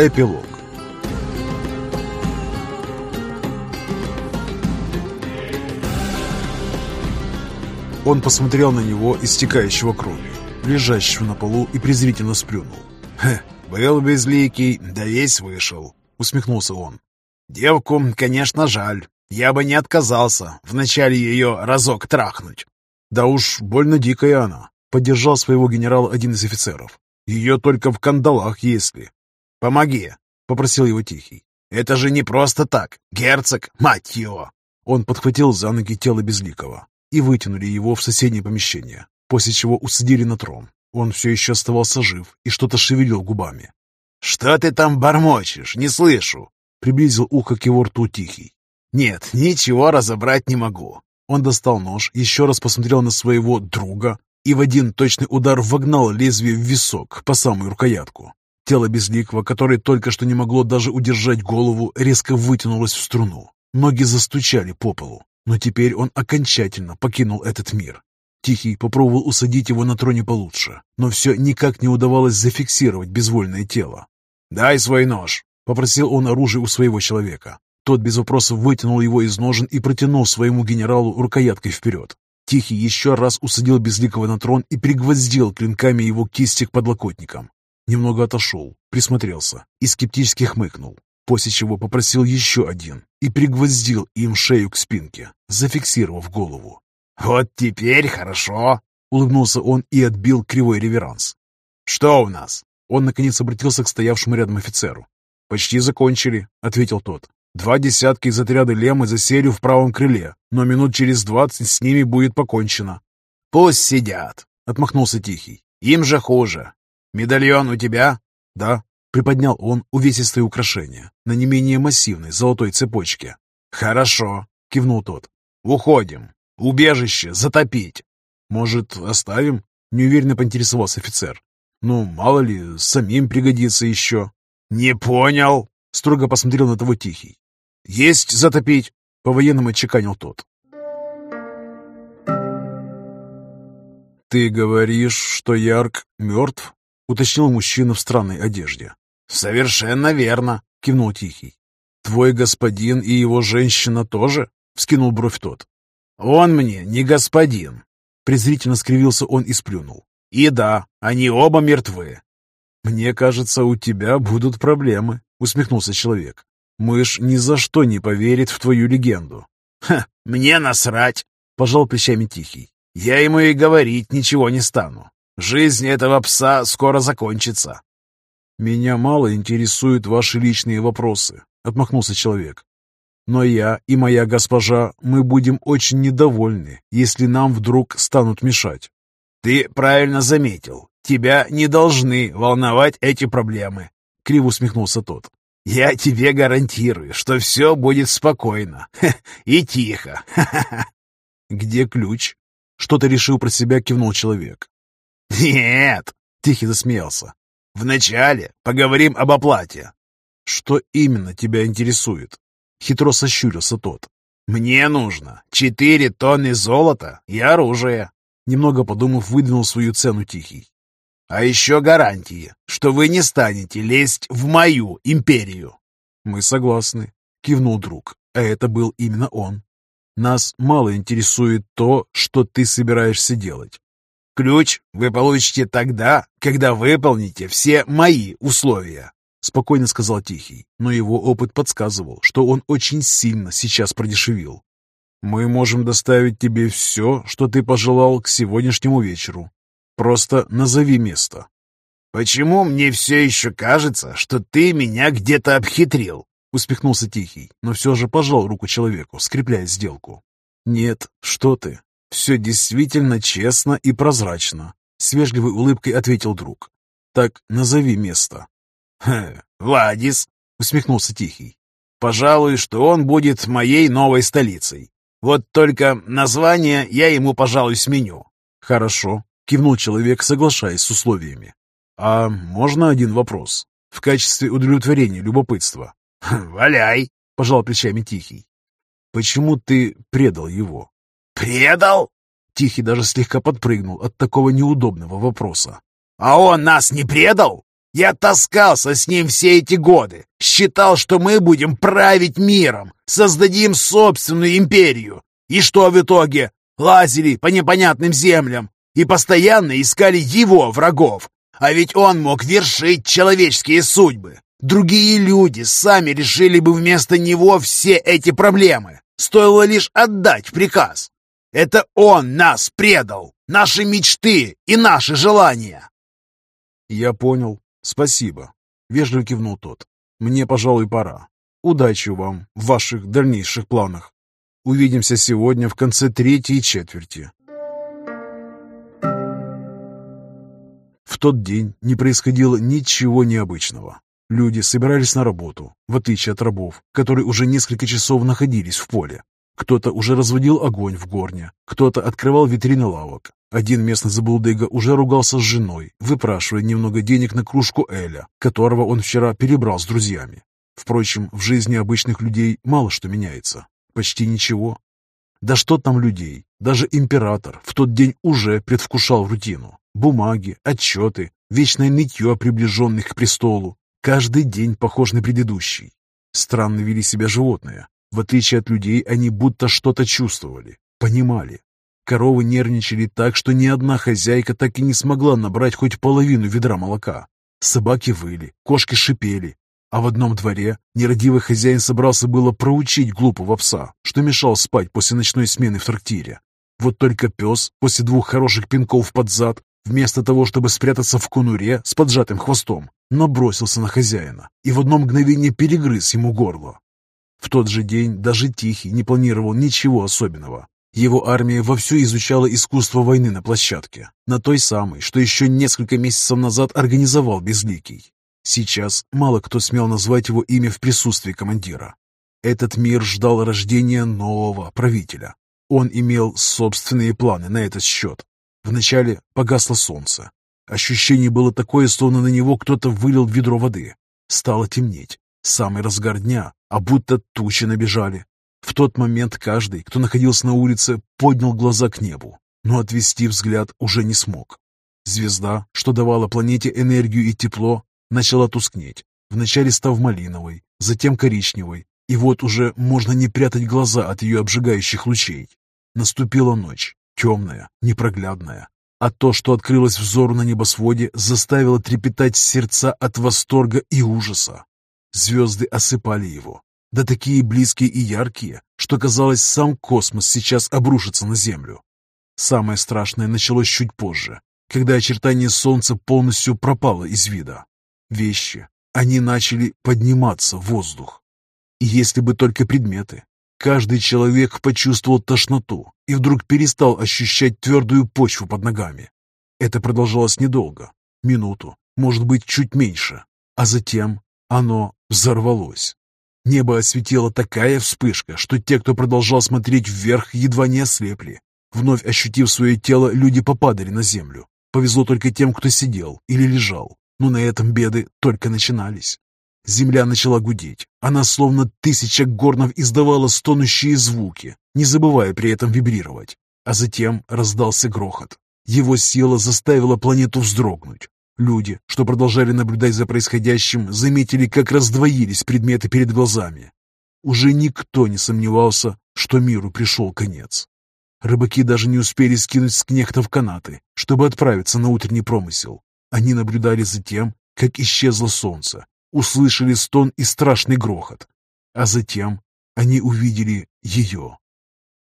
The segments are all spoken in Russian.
Эпилог Он посмотрел на него, истекающего кровью, лежащего на полу, и презрительно сплюнул. «Хе, был безликий, да весь вышел», — усмехнулся он. «Девку, конечно, жаль. Я бы не отказался вначале ее разок трахнуть». «Да уж, больно дикая она», — поддержал своего генерала один из офицеров. «Ее только в кандалах, если...» «Помоги», — попросил его Тихий. «Это же не просто так. Герцог, мать его!» Он подхватил за ноги тело Безликого и вытянули его в соседнее помещение, после чего усадили на трон. Он все еще оставался жив и что-то шевелил губами. «Что ты там бормочешь? Не слышу!» Приблизил ухо к его рту Тихий. «Нет, ничего разобрать не могу». Он достал нож, еще раз посмотрел на своего друга и в один точный удар вогнал лезвие в висок по самую рукоятку. Тело Безликого, которое только что не могло даже удержать голову, резко вытянулось в струну. Ноги застучали по полу, но теперь он окончательно покинул этот мир. Тихий попробовал усадить его на троне получше, но все никак не удавалось зафиксировать безвольное тело. «Дай свой нож!» — попросил он оружие у своего человека. Тот без вопросов вытянул его из ножен и протянул своему генералу рукояткой вперед. Тихий еще раз усадил Безликого на трон и пригвоздил клинками его кисти к подлокотникам. Немного отошел, присмотрелся и скептически хмыкнул, после чего попросил еще один и пригвоздил им шею к спинке, зафиксировав голову. «Вот теперь хорошо!» — улыбнулся он и отбил кривой реверанс. «Что у нас?» Он, наконец, обратился к стоявшему рядом офицеру. «Почти закончили», — ответил тот. «Два десятка из отряда Лемы засели в правом крыле, но минут через двадцать с ними будет покончено». «Пусть сидят», — отмахнулся Тихий. «Им же хуже. Медальон у тебя?» «Да», — приподнял он увесистое украшение на не менее массивной золотой цепочке. «Хорошо», — кивнул тот. «Уходим. Убежище затопить. Может, оставим? Неуверенно поинтересовался офицер. Ну, мало ли, самим пригодится еще. Не понял, строго посмотрел на того Тихий. Есть затопить, по-военному отчеканил тот. «Ты говоришь, что Ярк мертв?» — уточнил мужчина в странной одежде. «Совершенно верно», — кивнул Тихий. «Твой господин и его женщина тоже?» — вскинул бровь тот. «Он мне не господин!» Презрительно скривился он и сплюнул. «И да, они оба мертвы!» «Мне кажется, у тебя будут проблемы», — усмехнулся человек. «Мышь ни за что не поверит в твою легенду». «Ха, мне насрать!» — пожал плечами Тихий. «Я ему и говорить ничего не стану. Жизнь этого пса скоро закончится». «Меня мало интересуют ваши личные вопросы», — отмахнулся человек. Но я и моя госпожа, мы будем очень недовольны, если нам вдруг станут мешать. Ты правильно заметил. Тебя не должны волновать эти проблемы. Криво усмехнулся тот. Я тебе гарантирую, что все будет спокойно и тихо. Где ключ? Что-то решил про себя, кивнул человек. Нет, Тихий засмеялся. Вначале поговорим об оплате. Что именно тебя интересует? Хитро сощурился тот. «Мне нужно четыре тонны золота и оружие», немного подумав, выдвинул свою цену Тихий. «А еще гарантии, что вы не станете лезть в мою империю». «Мы согласны», — кивнул друг, а это был именно он. «Нас мало интересует то, что ты собираешься делать. Ключ вы получите тогда, когда выполните все мои условия. — спокойно сказал Тихий, но его опыт подсказывал, что он очень сильно сейчас продешевил. «Мы можем доставить тебе все, что ты пожелал к сегодняшнему вечеру. Просто назови место». «Почему мне все еще кажется, что ты меня где-то обхитрил?» — успехнулся Тихий, но все же пожал руку человеку, скрепляя сделку. «Нет, что ты. Все действительно честно и прозрачно», — с вежливой улыбкой ответил друг. «Так назови место». «Хм, Владис», — усмехнулся Тихий. «Пожалуй, что он будет моей новой столицей. Вот только название я ему, пожалуй, сменю». «Хорошо», — кивнул человек, соглашаясь с условиями. «А можно один вопрос? В качестве удовлетворения любопытства?» хм, «Валяй», — пожал плечами Тихий. «Почему ты предал его?» «Предал?» Тихий даже слегка подпрыгнул от такого неудобного вопроса. «А он нас не предал?» Я таскался с ним все эти годы, считал, что мы будем править миром, создадим собственную империю. И что в итоге? Лазили по непонятным землям и постоянно искали его врагов. А ведь он мог вершить человеческие судьбы. Другие люди сами решили бы вместо него все эти проблемы. Стоило лишь отдать приказ. Это он нас предал, наши мечты и наши желания. Я понял. Спасибо. Вежливо кивнул тот. Мне, пожалуй, пора. Удачи вам в ваших дальнейших планах. Увидимся сегодня в конце третьей четверти. В тот день не происходило ничего необычного. Люди собирались на работу, в отличие от рабов, которые уже несколько часов находились в поле. Кто-то уже разводил огонь в горне, кто-то открывал витрины лавок. Один местный забулдыга уже ругался с женой, выпрашивая немного денег на кружку Эля, которого он вчера перебрал с друзьями. Впрочем, в жизни обычных людей мало что меняется. Почти ничего. Да что там людей? Даже император в тот день уже предвкушал рутину. Бумаги, отчеты, вечное нытье приближенных к престолу. Каждый день похож на предыдущий. Странно вели себя животные. В отличие от людей, они будто что-то чувствовали, понимали. Коровы нервничали так, что ни одна хозяйка так и не смогла набрать хоть половину ведра молока. Собаки выли, кошки шипели, а в одном дворе нерадивый хозяин собрался было проучить глупого пса, что мешал спать после ночной смены в трактире. Вот только пес после двух хороших пинков под зад, вместо того, чтобы спрятаться в конуре с поджатым хвостом, набросился на хозяина и в одно мгновение перегрыз ему горло. В тот же день даже Тихий не планировал ничего особенного. Его армия вовсю изучала искусство войны на площадке, на той самой, что еще несколько месяцев назад организовал Безликий. Сейчас мало кто смел назвать его имя в присутствии командира. Этот мир ждал рождения нового правителя. Он имел собственные планы на этот счет. Вначале погасло солнце. Ощущение было такое, словно на него кто-то вылил ведро воды. Стало темнеть. Самый разгар дня, а будто тучи набежали. В тот момент каждый, кто находился на улице, поднял глаза к небу, но отвести взгляд уже не смог. Звезда, что давала планете энергию и тепло, начала тускнеть, вначале став малиновой, затем коричневой, и вот уже можно не прятать глаза от ее обжигающих лучей. Наступила ночь, темная, непроглядная, а то, что открылось взору на небосводе, заставило трепетать сердца от восторга и ужаса. Звезды осыпали его, да такие близкие и яркие, что казалось, сам космос сейчас обрушится на Землю. Самое страшное началось чуть позже, когда очертание Солнца полностью пропало из вида. Вещи, они начали подниматься в воздух. И если бы только предметы, каждый человек почувствовал тошноту и вдруг перестал ощущать твердую почву под ногами. Это продолжалось недолго, минуту, может быть, чуть меньше, а затем оно взорвалось. Небо осветила такая вспышка, что те, кто продолжал смотреть вверх, едва не ослепли. Вновь ощутив свое тело, люди попадали на землю. Повезло только тем, кто сидел или лежал. Но на этом беды только начинались. Земля начала гудеть. Она словно тысяча горнов издавала стонущие звуки, не забывая при этом вибрировать. А затем раздался грохот. Его сила заставила планету вздрогнуть. Люди, что продолжали наблюдать за происходящим, заметили, как раздвоились предметы перед глазами. Уже никто не сомневался, что миру пришел конец. Рыбаки даже не успели скинуть с кнехтов канаты, чтобы отправиться на утренний промысел. Они наблюдали за тем, как исчезло солнце, услышали стон и страшный грохот. А затем они увидели ее.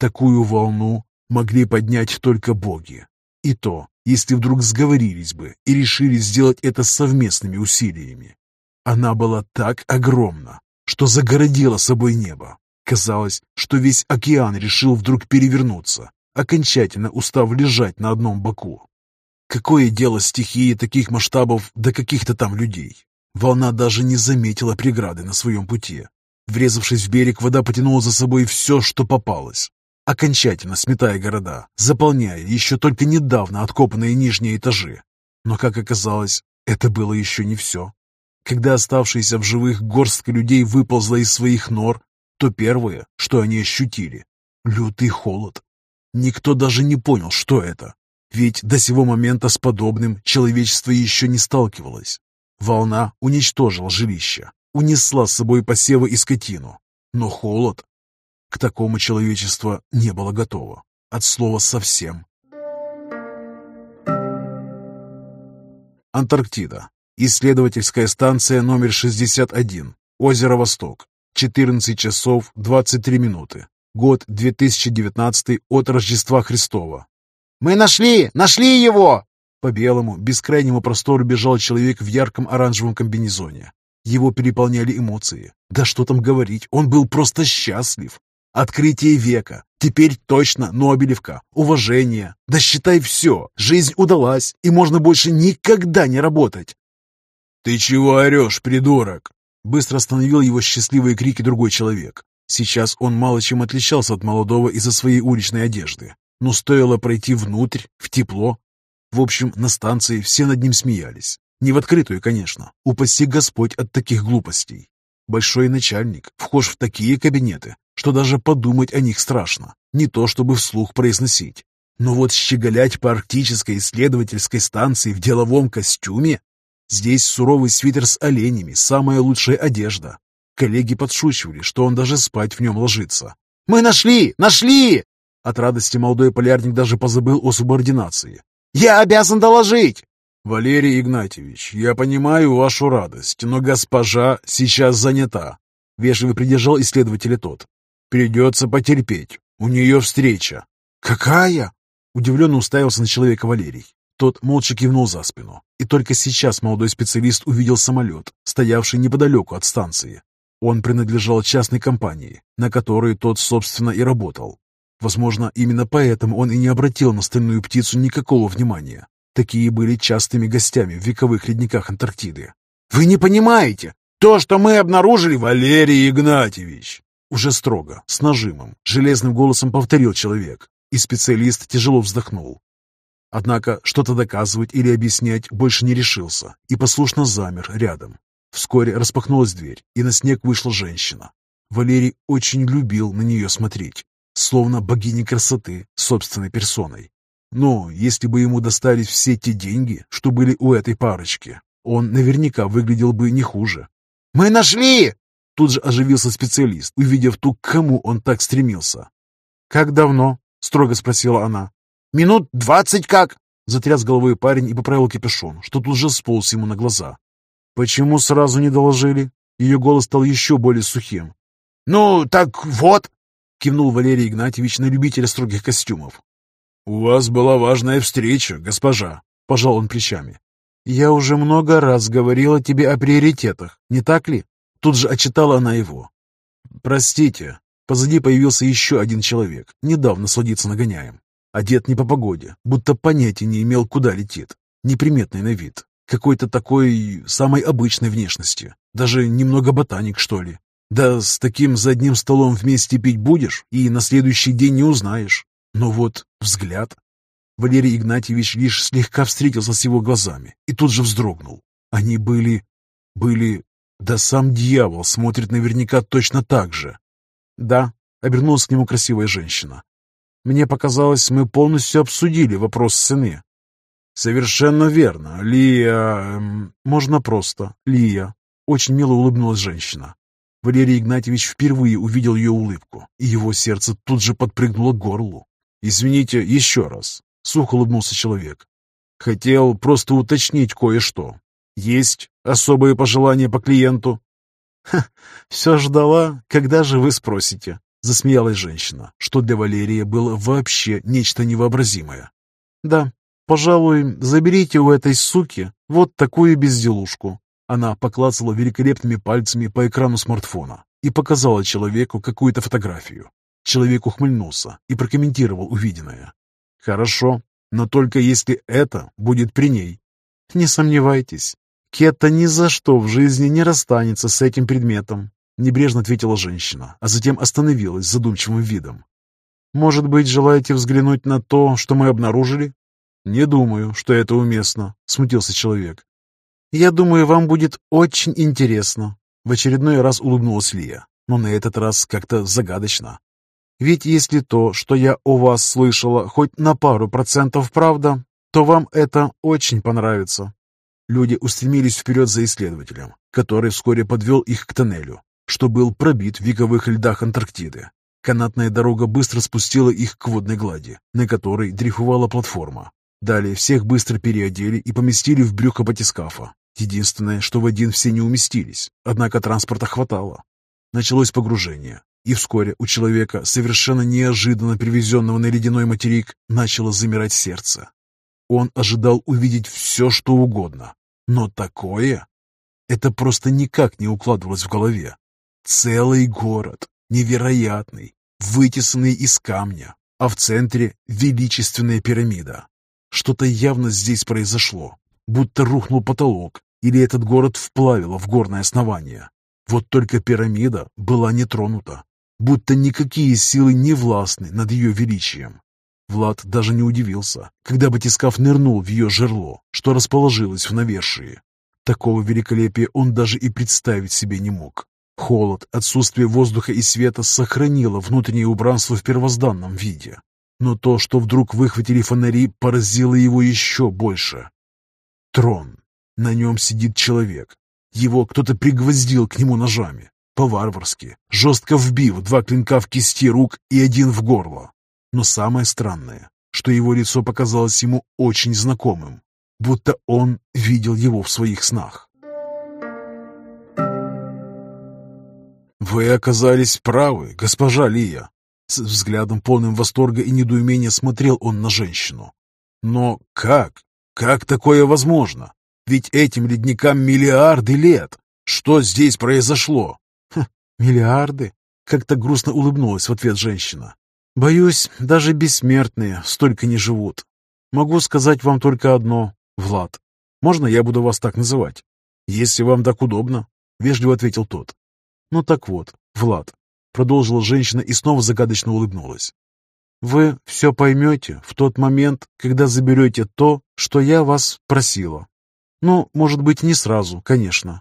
Такую волну могли поднять только боги. И то, если вдруг сговорились бы и решили сделать это совместными усилиями. Она была так огромна, что загородила собой небо. Казалось, что весь океан решил вдруг перевернуться, окончательно устав лежать на одном боку. Какое дело стихии таких масштабов до каких-то там людей? Волна даже не заметила преграды на своем пути. Врезавшись в берег, вода потянула за собой все, что попалось окончательно сметая города, заполняя еще только недавно откопанные нижние этажи. Но, как оказалось, это было еще не все. Когда оставшаяся в живых горстка людей выползла из своих нор, то первое, что они ощутили — лютый холод. Никто даже не понял, что это. Ведь до сего момента с подобным человечество еще не сталкивалось. Волна уничтожила жилище, унесла с собой посевы и скотину. Но холод... К такому человечество не было готово. От слова совсем. Антарктида. Исследовательская станция номер 61. Озеро Восток. 14 часов 23 минуты. Год 2019 от Рождества Христова. «Мы нашли! Нашли его!» По белому, бескрайнему простору бежал человек в ярком оранжевом комбинезоне. Его переполняли эмоции. Да что там говорить, он был просто счастлив. Открытие века. Теперь точно Нобелевка. Уважение. Да считай все. Жизнь удалась, и можно больше никогда не работать. «Ты чего орешь, придурок?» Быстро остановил его счастливые крики другой человек. Сейчас он мало чем отличался от молодого из-за своей уличной одежды. Но стоило пройти внутрь, в тепло. В общем, на станции все над ним смеялись. Не в открытую, конечно. Упаси Господь от таких глупостей. Большой начальник вхож в такие кабинеты, что даже подумать о них страшно. Не то, чтобы вслух произносить. Но вот щеголять по арктической исследовательской станции в деловом костюме? Здесь суровый свитер с оленями, самая лучшая одежда. Коллеги подшучивали, что он даже спать в нем ложится. «Мы нашли! Нашли!» От радости молодой полярник даже позабыл о субординации. «Я обязан доложить!» «Валерий Игнатьевич, я понимаю вашу радость, но госпожа сейчас занята», — вежливо придержал исследователя тот. «Придется потерпеть. У нее встреча». «Какая?» — удивленно уставился на человека Валерий. Тот молча кивнул за спину, и только сейчас молодой специалист увидел самолет, стоявший неподалеку от станции. Он принадлежал частной компании, на которой тот, собственно, и работал. Возможно, именно поэтому он и не обратил на стальную птицу никакого внимания. Такие были частыми гостями в вековых ледниках Антарктиды. «Вы не понимаете! То, что мы обнаружили, Валерий Игнатьевич!» Уже строго, с нажимом, железным голосом повторил человек, и специалист тяжело вздохнул. Однако что-то доказывать или объяснять больше не решился и послушно замер рядом. Вскоре распахнулась дверь, и на снег вышла женщина. Валерий очень любил на нее смотреть, словно богиня красоты собственной персоной. Но если бы ему достались все те деньги, что были у этой парочки, он наверняка выглядел бы не хуже. «Мы нашли!» Тут же оживился специалист, увидев ту, к кому он так стремился. «Как давно?» — строго спросила она. «Минут двадцать как!» Затряс головой парень и поправил капюшон, что тут же сполз ему на глаза. «Почему сразу не доложили?» Ее голос стал еще более сухим. «Ну, так вот!» — кивнул Валерий Игнатьевич на любителя строгих костюмов. «У вас была важная встреча, госпожа», — пожал он плечами. «Я уже много раз говорила тебе о приоритетах, не так ли?» Тут же отчитала она его. «Простите». Позади появился еще один человек, недавно сладиться нагоняем. Одет не по погоде, будто понятия не имел, куда летит. Неприметный на вид. Какой-то такой самой обычной внешности. Даже немного ботаник, что ли. Да с таким за одним столом вместе пить будешь и на следующий день не узнаешь. Но вот взгляд... Валерий Игнатьевич лишь слегка встретился с его глазами и тут же вздрогнул. Они были... были... Да сам дьявол смотрит наверняка точно так же. Да, обернулась к нему красивая женщина. Мне показалось, мы полностью обсудили вопрос цены. Совершенно верно. Лия... Эм, можно просто. Лия. Очень мило улыбнулась женщина. Валерий Игнатьевич впервые увидел ее улыбку, и его сердце тут же подпрыгнуло к горлу. «Извините еще раз», — сухо улыбнулся человек. «Хотел просто уточнить кое-что. Есть особые пожелания по клиенту?» «Ха, все ждала, когда же вы спросите?» — засмеялась женщина, что для Валерия было вообще нечто невообразимое. «Да, пожалуй, заберите у этой суки вот такую безделушку». Она поклацала великолепными пальцами по экрану смартфона и показала человеку какую-то фотографию. Человек ухмыльнулся и прокомментировал увиденное. «Хорошо, но только если это будет при ней». «Не сомневайтесь, Кетта ни за что в жизни не расстанется с этим предметом», небрежно ответила женщина, а затем остановилась задумчивым видом. «Может быть, желаете взглянуть на то, что мы обнаружили?» «Не думаю, что это уместно», — смутился человек. «Я думаю, вам будет очень интересно», — в очередной раз улыбнулась Лия, но на этот раз как-то загадочно. Ведь если то, что я о вас слышала, хоть на пару процентов правда, то вам это очень понравится. Люди устремились вперед за исследователем, который вскоре подвел их к тоннелю, что был пробит в вековых льдах Антарктиды. Канатная дорога быстро спустила их к водной глади, на которой дрейфовала платформа. Далее всех быстро переодели и поместили в брюхо батискафа. Единственное, что в один все не уместились, однако транспорта хватало. Началось погружение, и вскоре у человека, совершенно неожиданно привезенного на ледяной материк, начало замирать сердце. Он ожидал увидеть все, что угодно. Но такое... Это просто никак не укладывалось в голове. Целый город, невероятный, вытесанный из камня, а в центре величественная пирамида. Что-то явно здесь произошло, будто рухнул потолок, или этот город вплавило в горное основание. Вот только пирамида была не тронута, будто никакие силы не властны над ее величием. Влад даже не удивился, когда батискаф нырнул в ее жерло, что расположилось в навершии. Такого великолепия он даже и представить себе не мог. Холод, отсутствие воздуха и света сохранило внутреннее убранство в первозданном виде. Но то, что вдруг выхватили фонари, поразило его еще больше. Трон. На нем сидит человек. Его кто-то пригвоздил к нему ножами. По-варварски, жестко вбив два клинка в кисти рук и один в горло. Но самое странное, что его лицо показалось ему очень знакомым, будто он видел его в своих снах. «Вы оказались правы, госпожа Лия!» С взглядом полным восторга и недоумения смотрел он на женщину. «Но как? Как такое возможно? Ведь этим ледникам миллиарды лет! Что здесь произошло?» Ха, «Миллиарды?» — как-то грустно улыбнулась в ответ женщина. Боюсь, даже бессмертные столько не живут. Могу сказать вам только одно, Влад. Можно я буду вас так называть? Если вам так удобно, вежливо ответил тот. Ну так вот, Влад, продолжила женщина и снова загадочно улыбнулась. Вы все поймете в тот момент, когда заберете то, что я вас просила. Ну, может быть, не сразу, конечно.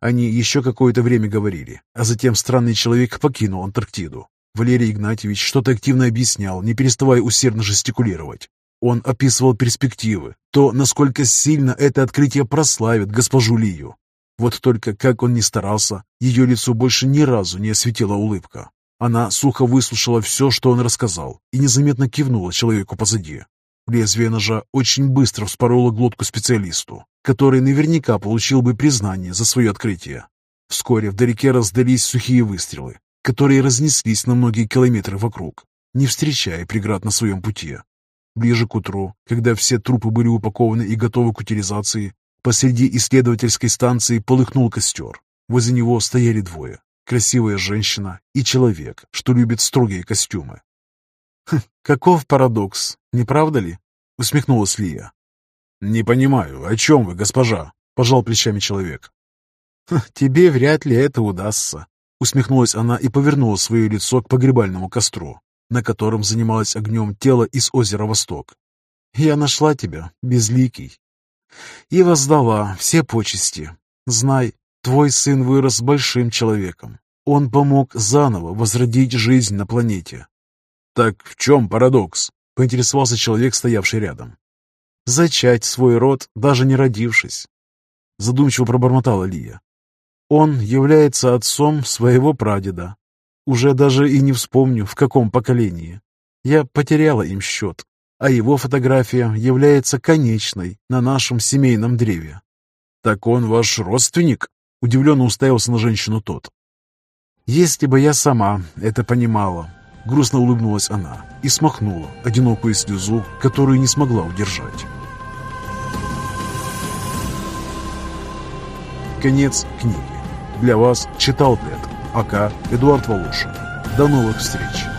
Они еще какое-то время говорили, а затем странный человек покинул Антарктиду. Валерий Игнатьевич что-то активно объяснял, не переставая усердно жестикулировать. Он описывал перспективы, то, насколько сильно это открытие прославит госпожу Лию. Вот только, как он ни старался, ее лицо больше ни разу не осветила улыбка. Она сухо выслушала все, что он рассказал, и незаметно кивнула человеку позади. Лезвие ножа очень быстро вспороло глотку специалисту, который наверняка получил бы признание за свое открытие. Вскоре вдалеке раздались сухие выстрелы, которые разнеслись на многие километры вокруг, не встречая преград на своем пути. Ближе к утру, когда все трупы были упакованы и готовы к утилизации, посреди исследовательской станции полыхнул костер. Возле него стояли двое – красивая женщина и человек, что любит строгие костюмы. «Хм, «Каков парадокс, не правда ли?» – усмехнулась Лия. «Не понимаю, о чем вы, госпожа?» – пожал плечами человек. «Тебе вряд ли это удастся», – усмехнулась она и повернула свое лицо к погребальному костру, на котором занималось огнем тело из озера Восток. «Я нашла тебя, безликий, и воздала все почести. Знай, твой сын вырос большим человеком. Он помог заново возродить жизнь на планете». «Так в чем парадокс?» – поинтересовался человек, стоявший рядом зачать свой род, даже не родившись. Задумчиво пробормотала Лия. Он является отцом своего прадеда. Уже даже и не вспомню, в каком поколении. Я потеряла им счет, а его фотография является конечной на нашем семейном древе. «Так он ваш родственник?» — удивленно уставился на женщину тот. «Если бы я сама это понимала», — грустно улыбнулась она и смахнула одинокую слезу, которую не смогла удержать. Конец книги. Для вас читал Тед, АК Эдуард Волошин. До новых встреч!